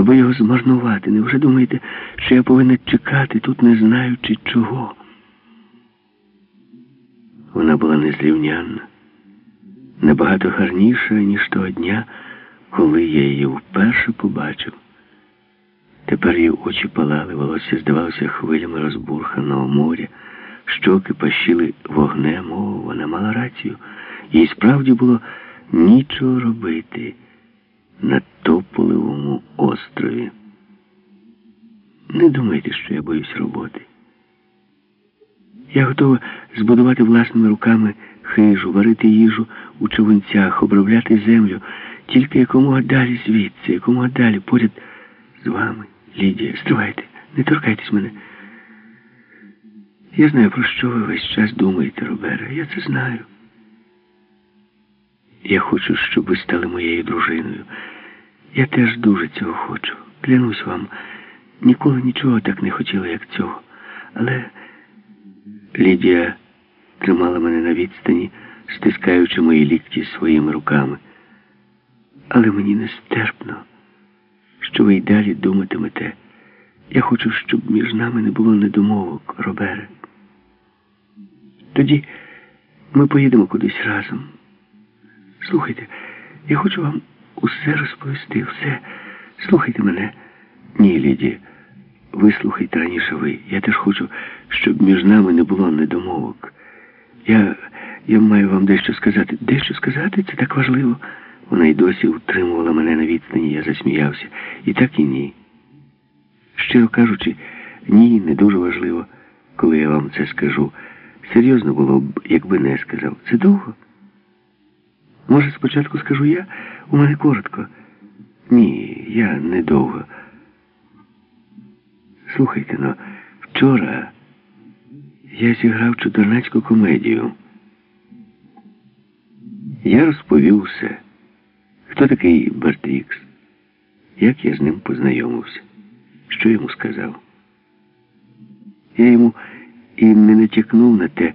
аби його змарнувати. Невже думаєте, що я повинна чекати тут, не знаючи чого? Вона була незрівнянна, набагато гарніша, ніж того дня, коли я її вперше побачив. Тепер її очі палали, волосся здавалося хвилями розбурханого моря, щоки пащили вогнем, о, вона мала рацію. Їй справді було нічого робити на тополевому острові. Не думайте, що я боюсь роботи. Я готова збудувати власними руками хижу, варити їжу у човенцях, обробляти землю, тільки якомога далі звідси, якомога далі поряд з вами. Лідія, стривайте, не торкайтесь мене. Я знаю, про що ви весь час думаєте, Робере. Я це знаю. Я хочу, щоб ви стали моєю дружиною. Я теж дуже цього хочу. Клянусь вам, ніколи нічого так не хотіла, як цього. Але Лідія тримала мене на відстані, стискаючи мої лікті своїми руками. Але мені нестерпно, що ви й далі думатимете. Я хочу, щоб між нами не було недомовок, Робере. Тоді ми поїдемо кудись разом. Слухайте, я хочу вам усе розповісти, все. Слухайте мене. Ні, Ліді, вислухайте раніше ви. Я теж хочу, щоб між нами не було недомовок. Я я маю вам дещо сказати. Дещо сказати? Це так важливо. Вона й досі утримувала мене на відстані, я засміявся. І так і ні. Щиро кажучи, ні, не дуже важливо, коли я вам це скажу. Серйозно було б, якби не сказав. Це довго? Може, спочатку скажу я, у мене коротко. Ні, я недовго. Слухайте но, вчора я зіграв чудернацьку комедію. Я розповів все. Хто такий Бертрікс? Як я з ним познайомився? Що йому сказав? Я йому і не натякнув на те,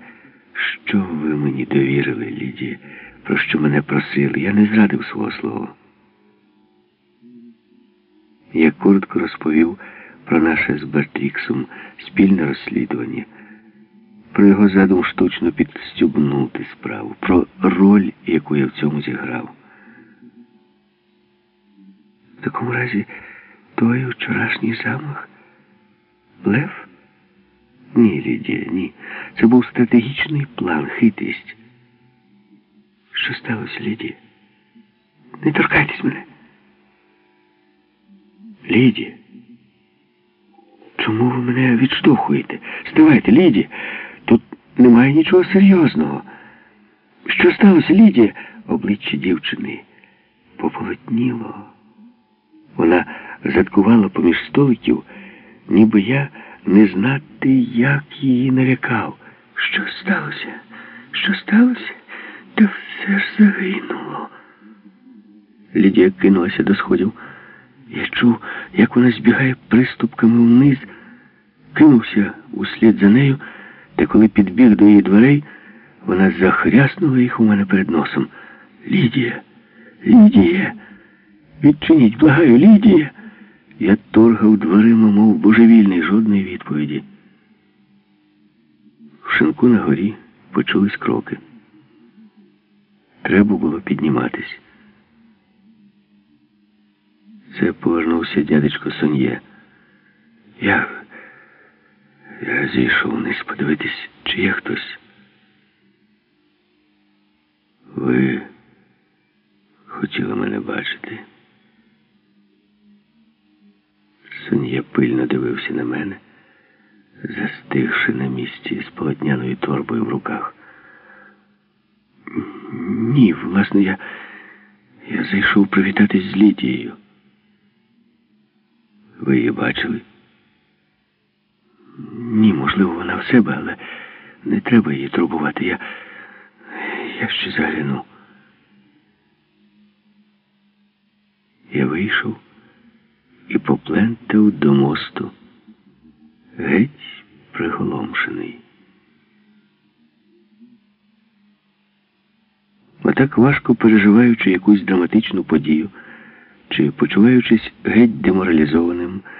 що ви мені довірили, Лідія, про що мене просили. Я не зрадив свого слова. Я коротко розповів про наше з Бертріксом спільне розслідування, про його задум штучно підстюбнути справу, про роль, яку я в цьому зіграв. В такому разі той вчорашній замах Лев? Ні, Лідія, ні. Це був стратегічний план, хитрість. Що сталося, Лідія? Не торкайтесь мене. Лідія. Чому ви мене відштовхуєте? Стривайте, Лідія. Тут немає нічого серйозного. Що сталося, Лідія? Обличчя дівчини пополотніло. Вона заткувала поміж столиків, ніби я не знати, як її налякав. Що сталося? Що сталося? Та все ж загинуло. Лідія кинулася до сходів. Я чув, як вона збігає приступками вниз, кинувся услід за нею, та коли підбіг до її дверей, вона захряснула їх у мене перед носом. Лідія, Лідія, відчиніть, благаю, Лідія. Я торгав дверима, мов божевільний, жодної відповіді. В шинку на горі почулись кроки. Треба було підніматись. Це повернувся дядечко Сон'є. Я Я зійшов вниз подивитись, чи є хтось. Ви хотіли мене бачити. Сон'є пильно дивився на мене, застигши на місці з полотняною торбою в руках. Власне, я я зайшов привітатись з Лідією. Ви її бачили? Ні, можливо, вона в себе, але не треба її турбувати. Я я ще загляну. Я вийшов і поплентав до мосту, геть приголомшений. Отак важко переживаючи якусь драматичну подію, чи почуваючись геть деморалізованим,